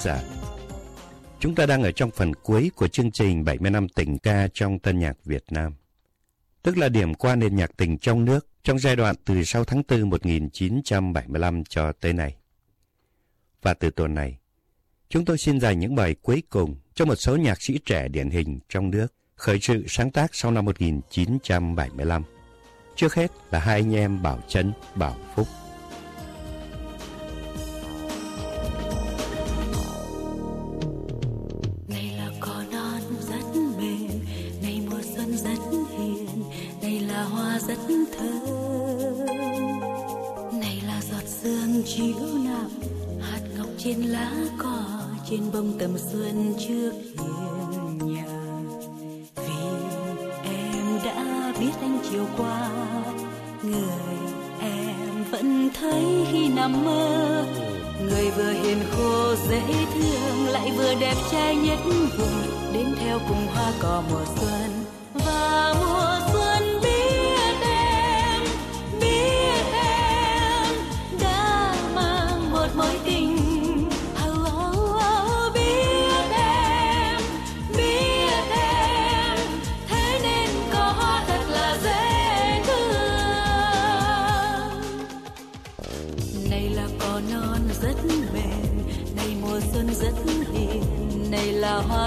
giả. Chúng ta đang ở trong phần cuối của chương trình 70 năm tình ca trong tân nhạc Việt Nam. Tức là điểm qua nền nhạc tình trong nước trong giai đoạn từ sau tháng 4 1975 cho tới nay. Và từ tuần này, chúng tôi xin dành những bài cuối cùng cho một số nhạc sĩ trẻ điển hình trong nước khởi sự sáng tác sau năm 1975. Trước hết là hai anh em Bảo Trấn, Bảo Phúc. Xuân trước hiên nhà. Vì em đã biết anh chiều qua, người em vẫn thấy khi nằm mơ. Người vừa hiền khô dễ thương, lại vừa đẹp trai nhất vùng. Đến theo cùng hoa cỏ mùa xuân và mùa xuân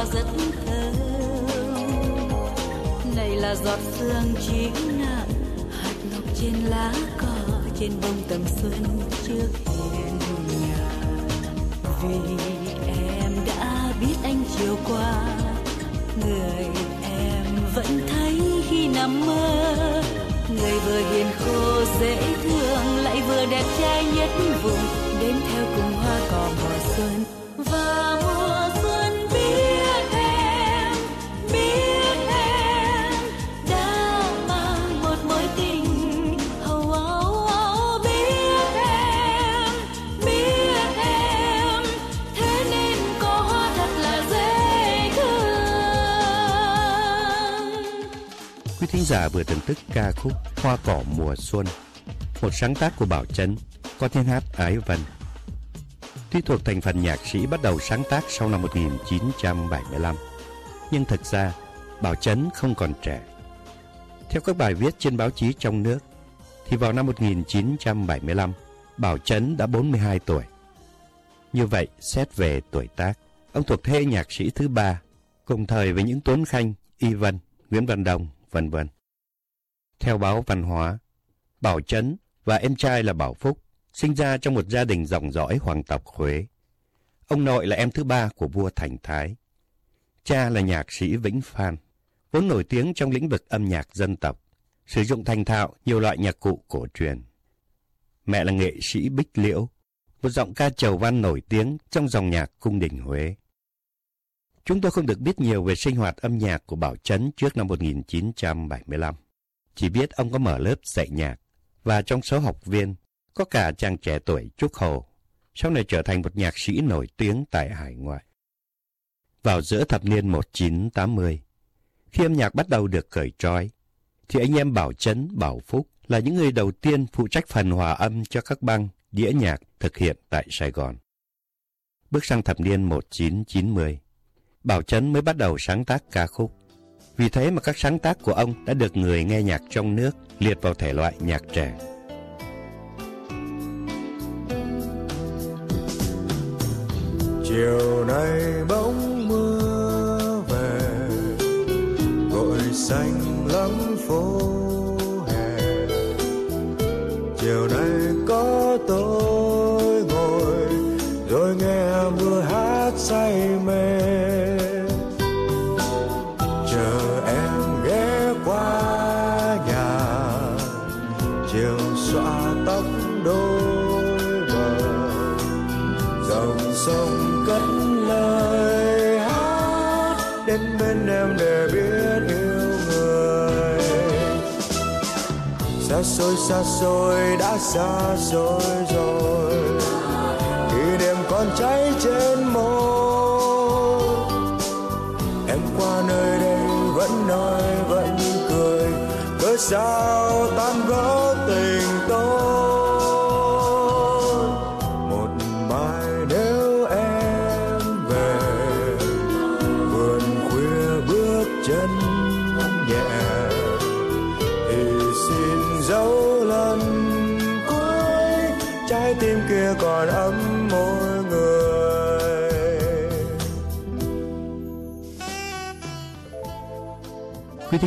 hoa rất thơm. Này là giọt sương chỉ nặng hạt ngọc trên lá cỏ, trên bông tầm xuân trước hiên nhà. Vì em đã biết anh chiều qua, người em vẫn thấy khi nằm mơ. Người vừa hiền khô dễ thương, lại vừa đẹp trai nhất vùng, đến theo cùng hoa cỏ mùa xuân. Quý thính giả vừa thưởng thức ca khúc Hoa cỏ mùa xuân, một sáng tác của Bảo Trấn, có tiếng hát Ái Vân. Tuy thuộc thành phần nhạc sĩ bắt đầu sáng tác sau năm 1975, nhưng thực ra Bảo Trấn không còn trẻ. Theo các bài viết trên báo chí trong nước, thì vào năm 1975, Bảo Trấn đã 42 tuổi. Như vậy, xét về tuổi tác, ông thuộc thế nhạc sĩ thứ ba, cùng thời với những Tuấn Khanh, Y Vân, Nguyễn Văn Đồng, vân vân. Theo báo Văn hóa, Bảo Trấn và em trai là Bảo Phúc sinh ra trong một gia đình dòng dõi hoàng tộc Huế. Ông nội là em thứ ba của vua Thành Thái. Cha là nhạc sĩ Vĩnh Phan, vốn nổi tiếng trong lĩnh vực âm nhạc dân tộc, sử dụng thành thạo nhiều loại nhạc cụ cổ truyền. Mẹ là nghệ sĩ Bích Liễu, một giọng ca trầu văn nổi tiếng trong dòng nhạc cung đình Huế. Chúng tôi không được biết nhiều về sinh hoạt âm nhạc của Bảo Trấn trước năm 1975. Chỉ biết ông có mở lớp dạy nhạc, và trong số học viên có cả chàng trẻ tuổi Trúc Hồ, sau này trở thành một nhạc sĩ nổi tiếng tại hải ngoại. Vào giữa thập niên 1980, khi âm nhạc bắt đầu được cởi trói, thì anh em Bảo Trấn, Bảo Phúc là những người đầu tiên phụ trách phần hòa âm cho các băng đĩa nhạc thực hiện tại Sài Gòn. Bước sang thập niên 1990, Bảo Trấn mới bắt đầu sáng tác ca khúc. Vì thế mà các sáng tác của ông đã được người nghe nhạc trong nước liệt vào thể loại nhạc trẻ. chiều nay bỗng mưa về, gội xanh lắm phố hè chiều nay có tôi ngồi, rồi nghe mưa hát say mê xa xôi xa xôi đã xa rồi rồi.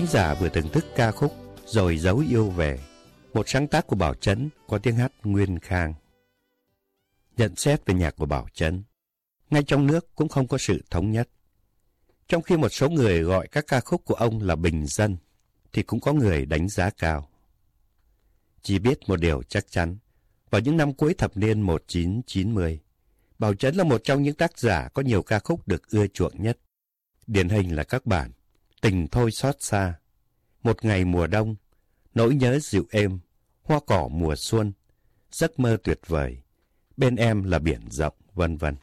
Thính giả vừa thưởng thức ca khúc Rồi giấu yêu về, một sáng tác của Bảo Trấn có tiếng hát Nguyên Khang. Nhận xét về nhạc của Bảo Trấn, ngay trong nước cũng không có sự thống nhất. Trong khi một số người gọi các ca khúc của ông là bình dân, thì cũng có người đánh giá cao. Chỉ biết một điều chắc chắn, vào những năm cuối thập niên 1990, Bảo Trấn là một trong những tác giả có nhiều ca khúc được ưa chuộng nhất. Điển hình là các bản Tình thôi xót xa, Một ngày mùa đông, Nỗi nhớ dịu êm, Hoa cỏ mùa xuân, Giấc mơ tuyệt vời, Bên em là biển rộng, vân vân.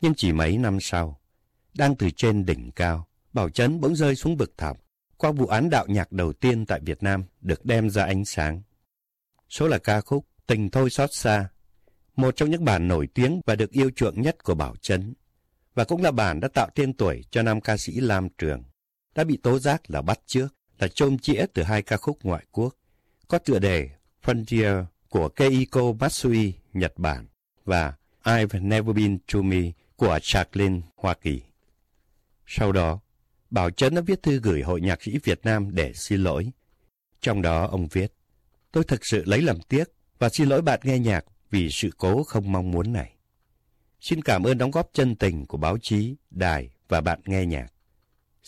Nhưng chỉ mấy năm sau, đang từ trên đỉnh cao, Bảo Trấn bỗng rơi xuống vực thẳm qua vụ án đạo nhạc đầu tiên tại Việt Nam được đem ra ánh sáng. Số là ca khúc Tình Thôi Xót Xa, một trong những bản nổi tiếng và được yêu chuộng nhất của Bảo Trấn, và cũng là bản đã tạo tên tuổi cho nam ca sĩ Lam Trường, đã bị tố giác là bắt trước, là trôm chĩa từ hai ca khúc ngoại quốc, có tựa đề Frontier của Keiko Matsui, Nhật Bản, và I've Never Been to Me của Jacqueline, Hoa Kỳ. Sau đó, Bảo Trấn đã viết thư gửi Hội Nhạc sĩ Việt Nam để xin lỗi. Trong đó ông viết, tôi thực sự lấy làm tiếc và xin lỗi bạn nghe nhạc vì sự cố không mong muốn này. Xin cảm ơn đóng góp chân tình của báo chí, đài và bạn nghe nhạc.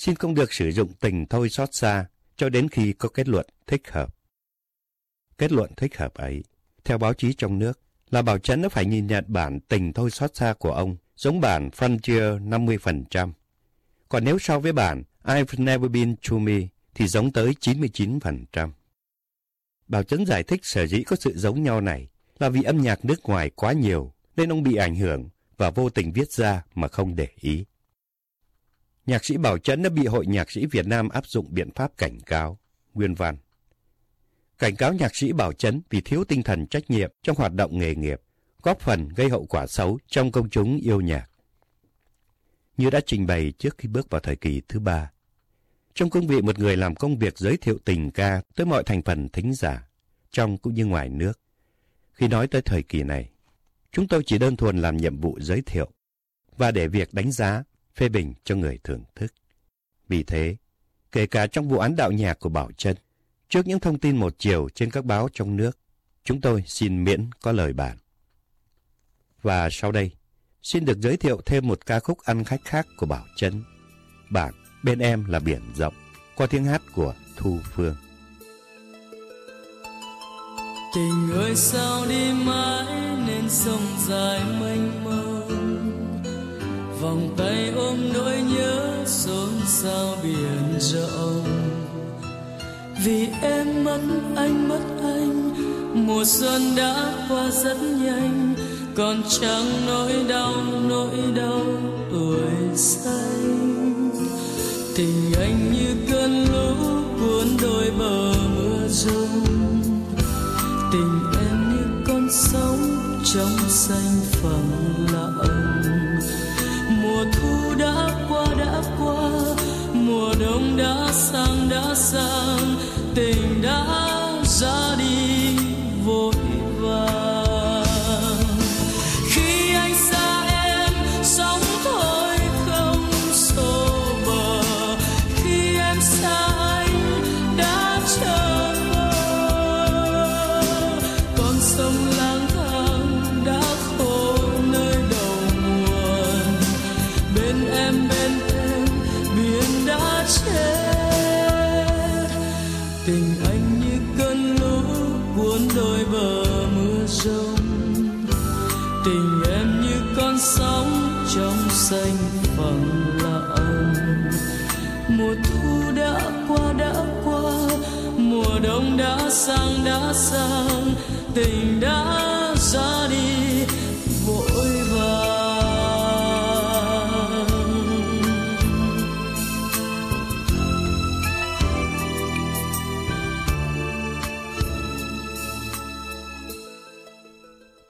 Xin không được sử dụng tình thôi xót xa cho đến khi có kết luận thích hợp. Kết luận thích hợp ấy, theo báo chí trong nước, là Bảo Trấn đã phải nhìn nhận bản tình thôi xót xa của ông giống bản Frontier 50%. Còn nếu so với bản I've Never Been to Me thì giống tới 99%. Bảo Trấn giải thích sở dĩ có sự giống nhau này là vì âm nhạc nước ngoài quá nhiều nên ông bị ảnh hưởng và vô tình viết ra mà không để ý. Nhạc sĩ Bảo Trấn đã bị Hội Nhạc sĩ Việt Nam áp dụng biện pháp cảnh cáo, nguyên văn. Cảnh cáo nhạc sĩ Bảo Trấn vì thiếu tinh thần trách nhiệm trong hoạt động nghề nghiệp, góp phần gây hậu quả xấu trong công chúng yêu nhạc như đã trình bày trước khi bước vào thời kỳ thứ ba. Trong cương vị một người làm công việc giới thiệu tình ca tới mọi thành phần thính giả, trong cũng như ngoài nước. Khi nói tới thời kỳ này, chúng tôi chỉ đơn thuần làm nhiệm vụ giới thiệu và để việc đánh giá, phê bình cho người thưởng thức. Vì thế, kể cả trong vụ án đạo nhạc của Bảo Trân, trước những thông tin một chiều trên các báo trong nước, chúng tôi xin miễn có lời bản. Và sau đây, xin được giới thiệu thêm một ca khúc ăn khách khác của Bảo Trân, Bản Bên em là biển rộng, qua tiếng hát của Thu Phương. Tình ơi sao đi mãi nên sông dài mênh mông Vòng tay ôm nỗi nhớ xôn xao biển rộng Vì em mất anh mất anh, Mùa xuân đã qua rất nhanh. Còn chẳng nỗi đau nỗi đau tuổi xanh. Tình anh như cơn lũ cuốn đôi bờ mưa rông tình em như con sóng trong xanh phẳng lặng đã qua đã qua. Mùa đông đã sang đã sang. Tình đã ra đi. Rông. Tình em như con sóng trong xanh phẳng lặng. Mùa thu đã qua đã qua. Mùa đông đã sang đã sang. Tình đã ra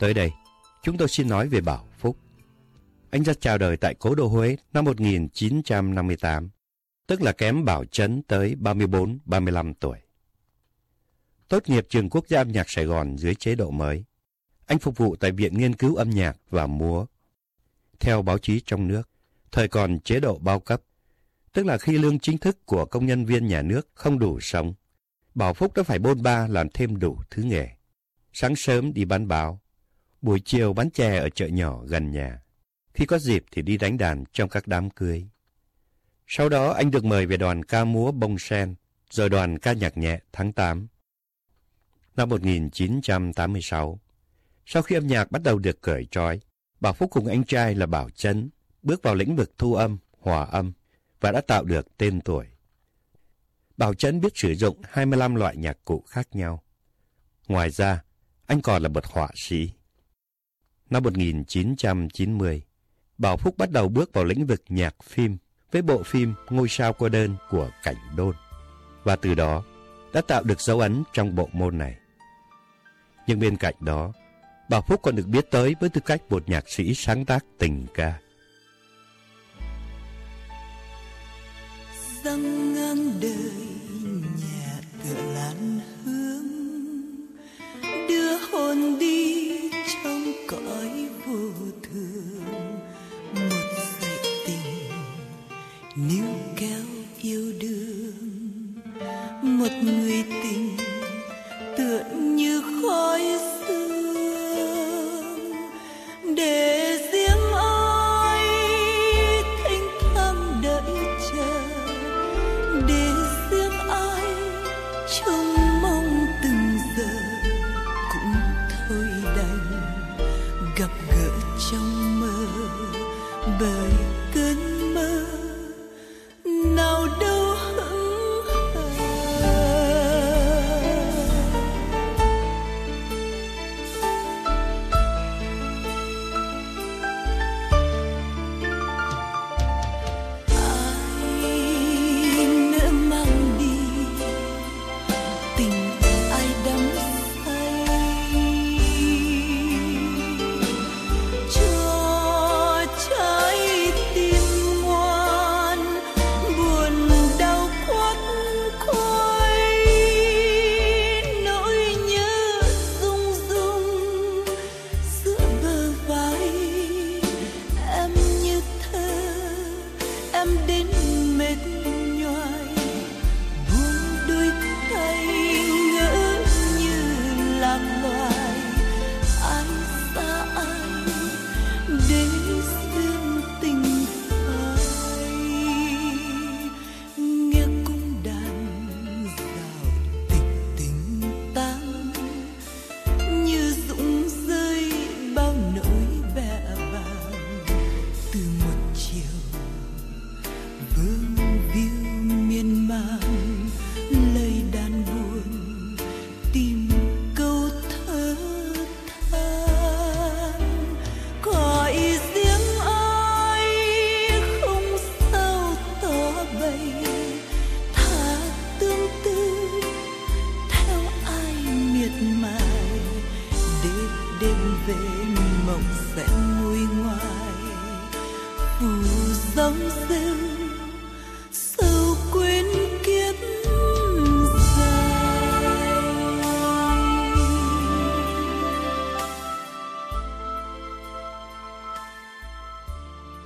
Tới đây, chúng tôi xin nói về Bảo Phúc. Anh ra chào đời tại Cố Đô Huế năm 1958, tức là kém Bảo Trấn tới 34-35 tuổi tốt nghiệp trường quốc gia âm nhạc Sài Gòn dưới chế độ mới. Anh phục vụ tại Viện Nghiên cứu âm nhạc và múa. Theo báo chí trong nước, thời còn chế độ bao cấp, tức là khi lương chính thức của công nhân viên nhà nước không đủ sống. Bảo Phúc đã phải bôn ba làm thêm đủ thứ nghề. Sáng sớm đi bán báo, buổi chiều bán chè ở chợ nhỏ gần nhà. Khi có dịp thì đi đánh đàn trong các đám cưới. Sau đó anh được mời về đoàn ca múa bông sen, rồi đoàn ca nhạc nhẹ tháng 8. Năm 1986, sau khi âm nhạc bắt đầu được cởi trói, Bảo Phúc cùng anh trai là Bảo Trấn bước vào lĩnh vực thu âm, hòa âm và đã tạo được tên tuổi. Bảo Trấn biết sử dụng 25 loại nhạc cụ khác nhau. Ngoài ra, anh còn là một họa sĩ. Năm 1990, Bảo Phúc bắt đầu bước vào lĩnh vực nhạc phim với bộ phim Ngôi sao cô đơn của Cảnh Đôn. Và từ đó đã tạo được dấu ấn trong bộ môn này. Nhưng bên cạnh đó, Bảo Phúc còn được biết tới với tư cách một nhạc sĩ sáng tác tình ca. bởi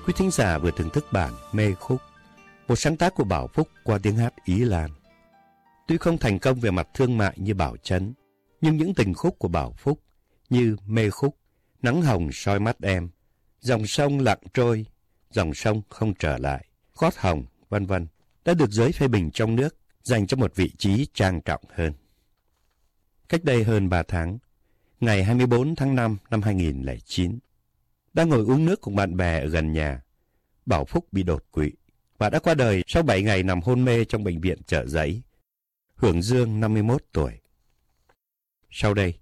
Quý thính giả vừa thưởng thức bản Mê Khúc, một sáng tác của Bảo Phúc qua tiếng hát Ý Lan. Tuy không thành công về mặt thương mại như Bảo Trấn, nhưng những tình khúc của Bảo Phúc như Mê Khúc, Nắng Hồng soi mắt em, Dòng sông lặng trôi, Dòng sông không trở lại, Khót Hồng, vân vân đã được giới phê bình trong nước dành cho một vị trí trang trọng hơn. Cách đây hơn 3 tháng, ngày 24 tháng 5 năm 2009, đang ngồi uống nước cùng bạn bè ở gần nhà, Bảo Phúc bị đột quỵ và đã qua đời sau 7 ngày nằm hôn mê trong bệnh viện chợ giấy. Hưởng Dương 51 tuổi. Sau đây,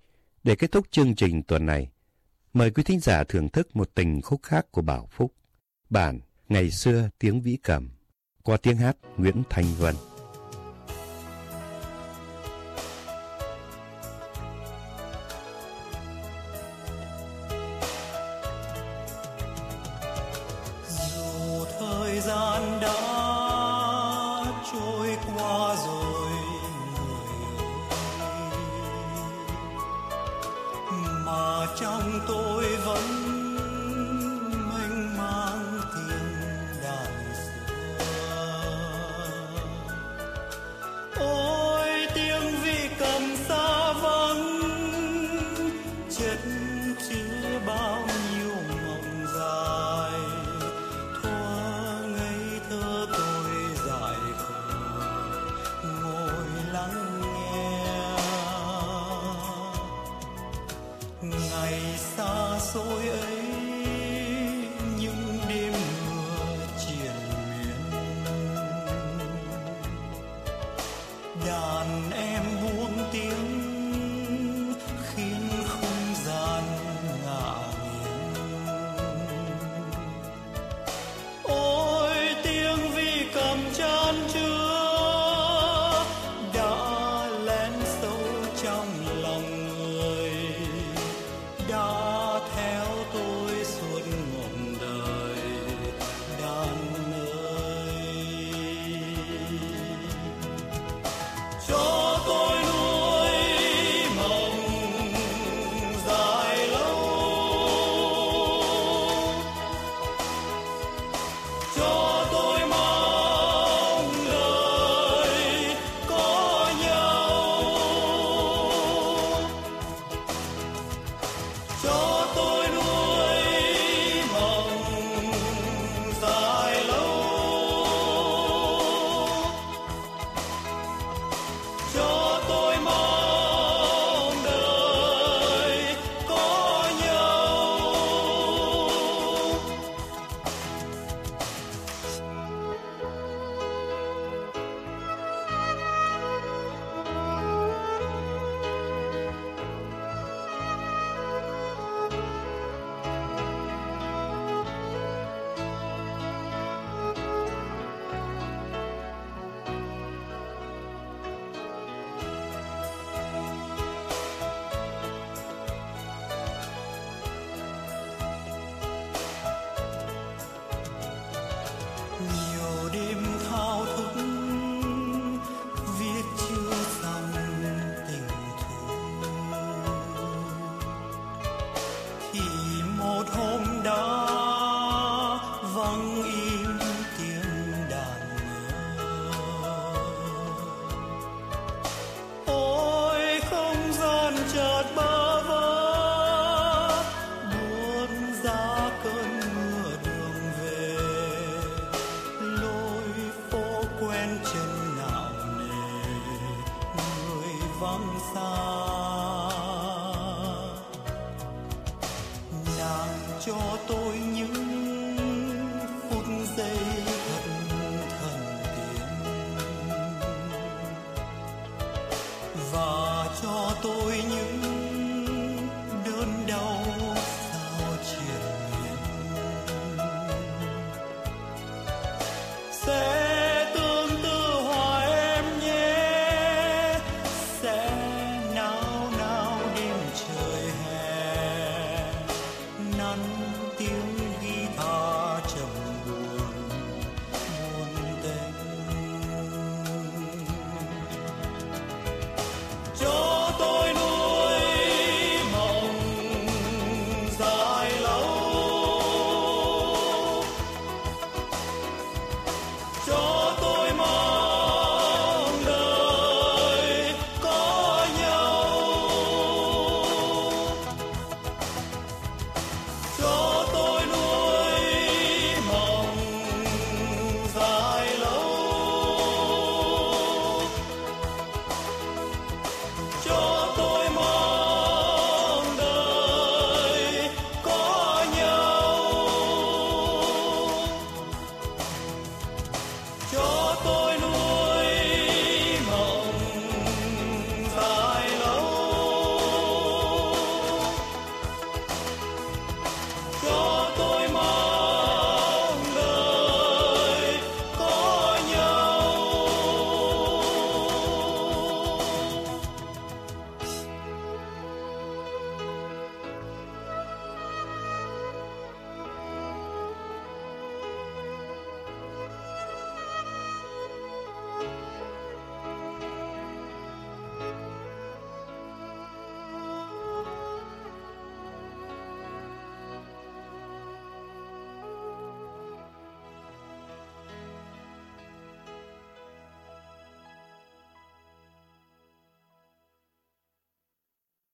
để kết thúc chương trình tuần này, mời quý thính giả thưởng thức một tình khúc khác của Bảo Phúc. Bản Ngày xưa tiếng vĩ cầm qua tiếng hát Nguyễn Thanh Vân.